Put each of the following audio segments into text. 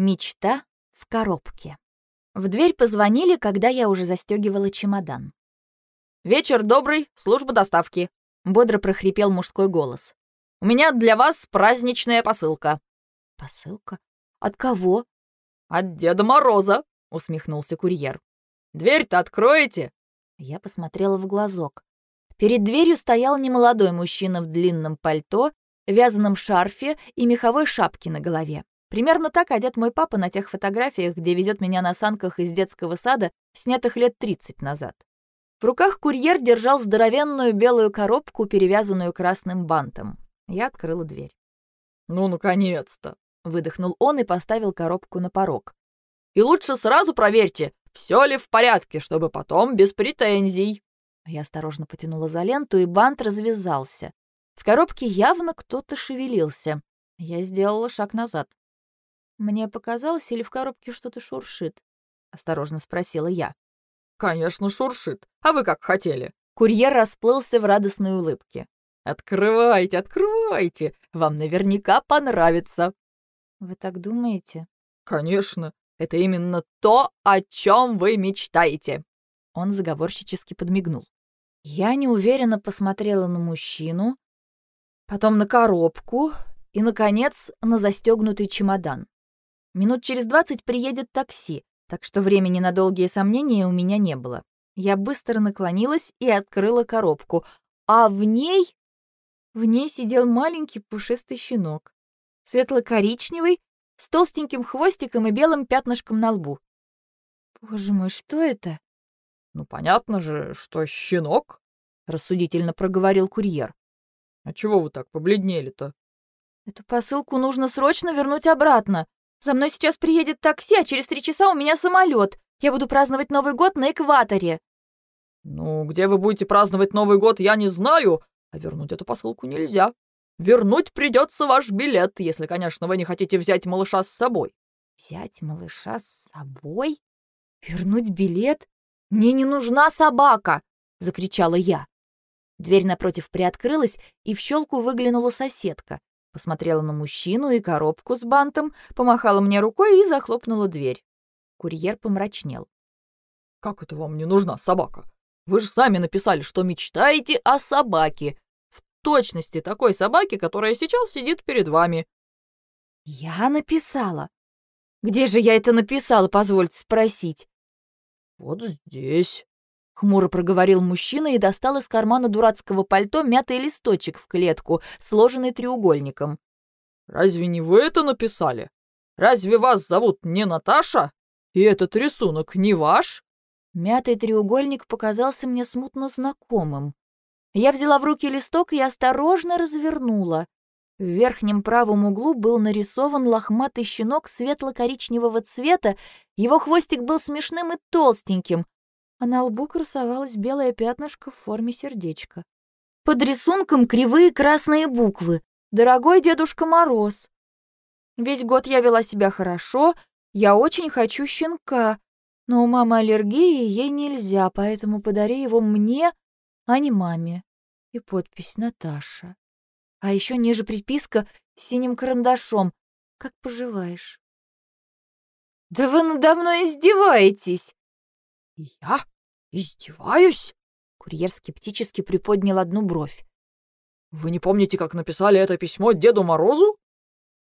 Мечта в коробке. В дверь позвонили, когда я уже застегивала чемодан. «Вечер добрый, служба доставки», — бодро прохрипел мужской голос. «У меня для вас праздничная посылка». «Посылка? От кого?» «От Деда Мороза», — усмехнулся курьер. «Дверь-то откроете?» Я посмотрела в глазок. Перед дверью стоял немолодой мужчина в длинном пальто, вязаном шарфе и меховой шапке на голове. Примерно так одет мой папа на тех фотографиях, где везет меня на санках из детского сада, снятых лет 30 назад. В руках курьер держал здоровенную белую коробку, перевязанную красным бантом. Я открыла дверь. «Ну, наконец-то!» — выдохнул он и поставил коробку на порог. «И лучше сразу проверьте, все ли в порядке, чтобы потом без претензий». Я осторожно потянула за ленту, и бант развязался. В коробке явно кто-то шевелился. Я сделала шаг назад. «Мне показалось, или в коробке что-то шуршит?» — осторожно спросила я. «Конечно, шуршит. А вы как хотели?» Курьер расплылся в радостной улыбке. «Открывайте, открывайте! Вам наверняка понравится!» «Вы так думаете?» «Конечно. Это именно то, о чем вы мечтаете!» Он заговорщически подмигнул. Я неуверенно посмотрела на мужчину, потом на коробку и, наконец, на застегнутый чемодан. Минут через двадцать приедет такси, так что времени на долгие сомнения у меня не было. Я быстро наклонилась и открыла коробку, а в ней... В ней сидел маленький пушистый щенок. Светло-коричневый, с толстеньким хвостиком и белым пятнышком на лбу. «Боже мой, что это?» «Ну, понятно же, что щенок», — рассудительно проговорил курьер. «А чего вы так побледнели-то?» «Эту посылку нужно срочно вернуть обратно. За мной сейчас приедет такси, а через три часа у меня самолет. Я буду праздновать Новый год на экваторе». «Ну, где вы будете праздновать Новый год, я не знаю, а вернуть эту посылку нельзя. Вернуть придется ваш билет, если, конечно, вы не хотите взять малыша с собой». «Взять малыша с собой? Вернуть билет? «Мне не нужна собака!» — закричала я. Дверь напротив приоткрылась, и в щелку выглянула соседка. Посмотрела на мужчину и коробку с бантом, помахала мне рукой и захлопнула дверь. Курьер помрачнел. «Как это вам не нужна собака? Вы же сами написали, что мечтаете о собаке. В точности такой собаки, которая сейчас сидит перед вами». «Я написала? Где же я это написала, позвольте спросить?» «Вот здесь», — хмуро проговорил мужчина и достал из кармана дурацкого пальто мятый листочек в клетку, сложенный треугольником. «Разве не вы это написали? Разве вас зовут не Наташа? И этот рисунок не ваш?» Мятый треугольник показался мне смутно знакомым. Я взяла в руки листок и осторожно развернула. В верхнем правом углу был нарисован лохматый щенок светло-коричневого цвета, его хвостик был смешным и толстеньким, а на лбу красовалось белое пятнышко в форме сердечка. Под рисунком кривые красные буквы «Дорогой Дедушка Мороз». Весь год я вела себя хорошо, я очень хочу щенка, но у мамы аллергия, и ей нельзя, поэтому подари его мне, а не маме. И подпись «Наташа». А еще ниже приписка с синим карандашом. Как поживаешь? Да вы надо мной издеваетесь. Я издеваюсь? Курьер скептически приподнял одну бровь. Вы не помните, как написали это письмо Деду Морозу?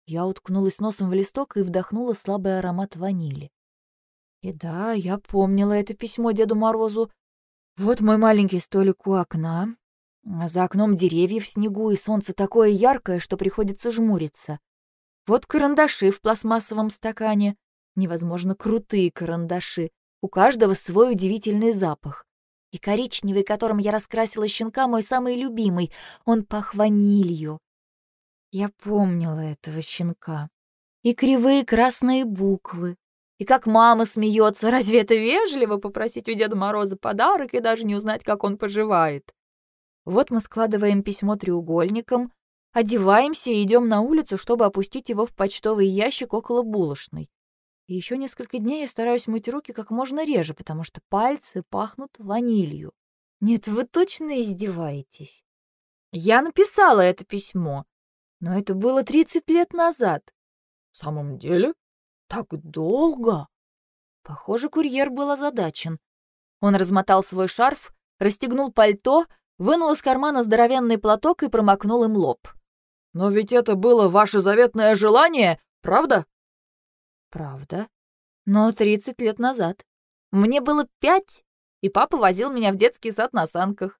Я уткнулась носом в листок и вдохнула слабый аромат ванили. И да, я помнила это письмо Деду Морозу. Вот мой маленький столик у окна, а за окном деревья в снегу, и солнце такое яркое, что приходится жмуриться. Вот карандаши в пластмассовом стакане. Невозможно крутые карандаши. У каждого свой удивительный запах. И коричневый, которым я раскрасила щенка, мой самый любимый. Он пах ванилью. Я помнила этого щенка. И кривые красные буквы. И как мама смеется, разве это вежливо попросить у Деда Мороза подарок и даже не узнать, как он поживает? Вот мы складываем письмо треугольником, одеваемся и идем на улицу, чтобы опустить его в почтовый ящик около булочной. И еще несколько дней я стараюсь мыть руки как можно реже, потому что пальцы пахнут ванилью. Нет, вы точно издеваетесь. Я написала это письмо, но это было 30 лет назад. В самом деле? Так долго? Похоже, курьер был озадачен. Он размотал свой шарф, расстегнул пальто, вынул из кармана здоровенный платок и промокнул им лоб. «Но ведь это было ваше заветное желание, правда?» «Правда. Но 30 лет назад. Мне было пять, и папа возил меня в детский сад на санках.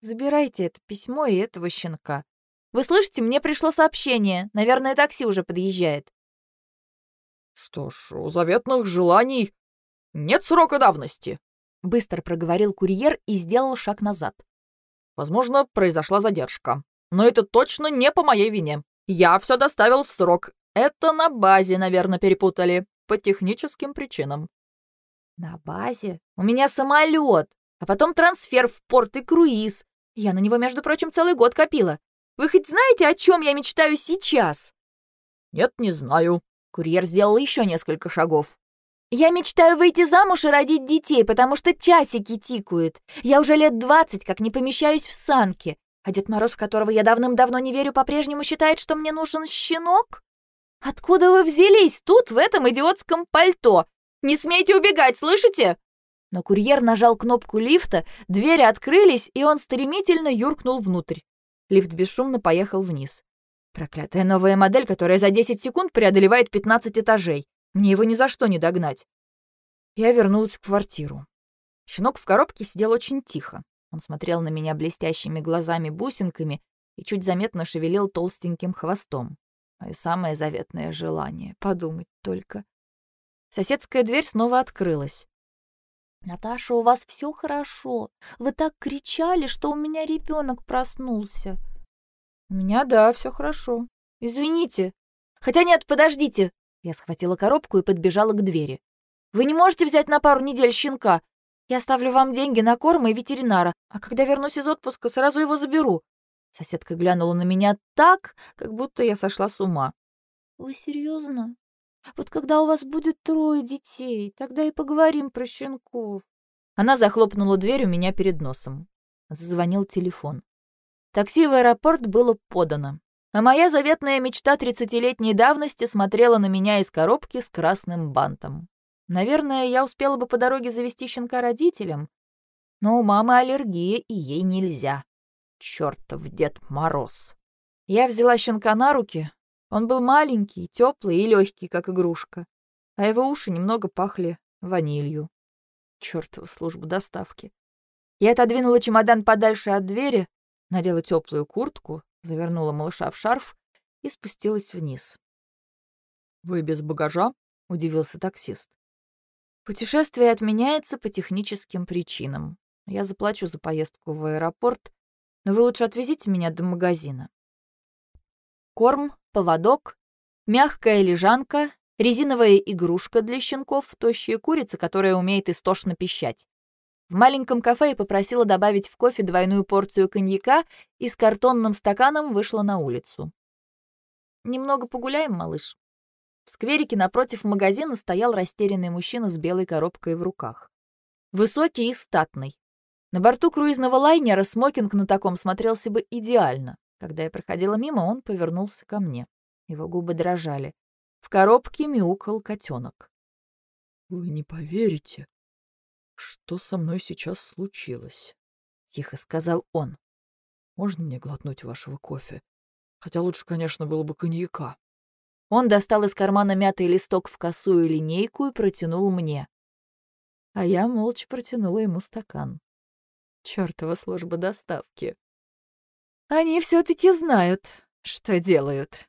Забирайте это письмо и этого щенка. Вы слышите, мне пришло сообщение. Наверное, такси уже подъезжает». «Что ж, у заветных желаний нет срока давности», — быстро проговорил курьер и сделал шаг назад. «Возможно, произошла задержка. Но это точно не по моей вине. Я все доставил в срок. Это на базе, наверное, перепутали. По техническим причинам». «На базе? У меня самолет, а потом трансфер в порт и круиз. Я на него, между прочим, целый год копила. Вы хоть знаете, о чем я мечтаю сейчас?» «Нет, не знаю». Курьер сделал еще несколько шагов. «Я мечтаю выйти замуж и родить детей, потому что часики тикают. Я уже лет двадцать как не помещаюсь в санки. А Дед Мороз, в которого я давным-давно не верю, по-прежнему считает, что мне нужен щенок? Откуда вы взялись тут, в этом идиотском пальто? Не смейте убегать, слышите?» Но курьер нажал кнопку лифта, двери открылись, и он стремительно юркнул внутрь. Лифт бесшумно поехал вниз. Проклятая новая модель, которая за 10 секунд преодолевает 15 этажей. Мне его ни за что не догнать. Я вернулась в квартиру. Щенок в коробке сидел очень тихо. Он смотрел на меня блестящими глазами-бусинками и чуть заметно шевелил толстеньким хвостом. Мое самое заветное желание. Подумать только. Соседская дверь снова открылась. «Наташа, у вас все хорошо. Вы так кричали, что у меня ребенок проснулся». «У меня, да, все хорошо. Извините. Хотя нет, подождите». Я схватила коробку и подбежала к двери. «Вы не можете взять на пару недель щенка? Я оставлю вам деньги на корм и ветеринара, а когда вернусь из отпуска, сразу его заберу». Соседка глянула на меня так, как будто я сошла с ума. «Вы серьезно? Вот когда у вас будет трое детей, тогда и поговорим про щенков». Она захлопнула дверь у меня перед носом. Зазвонил телефон. Такси в аэропорт было подано. А моя заветная мечта тридцатилетней давности смотрела на меня из коробки с красным бантом. Наверное, я успела бы по дороге завести щенка родителям, но у мамы аллергия, и ей нельзя. Чёртов Дед Мороз. Я взяла щенка на руки, он был маленький, теплый и легкий, как игрушка, а его уши немного пахли ванилью. Чёртова служба доставки. Я отодвинула чемодан подальше от двери, надела теплую куртку, завернула малыша в шарф и спустилась вниз. «Вы без багажа?» — удивился таксист. «Путешествие отменяется по техническим причинам. Я заплачу за поездку в аэропорт, но вы лучше отвезите меня до магазина. Корм, поводок, мягкая лежанка, резиновая игрушка для щенков, тощая курица, которая умеет истошно пищать. В маленьком кафе я попросила добавить в кофе двойную порцию коньяка и с картонным стаканом вышла на улицу. «Немного погуляем, малыш?» В скверике напротив магазина стоял растерянный мужчина с белой коробкой в руках. Высокий и статный. На борту круизного лайнера смокинг на таком смотрелся бы идеально. Когда я проходила мимо, он повернулся ко мне. Его губы дрожали. В коробке мяукал котенок. «Вы не поверите, что со мной сейчас случилось?» — тихо сказал он. «Можно мне глотнуть вашего кофе? Хотя лучше, конечно, было бы коньяка». Он достал из кармана мятый листок в косую линейку и протянул мне. А я молча протянула ему стакан. Чёртова служба доставки. Они все таки знают, что делают.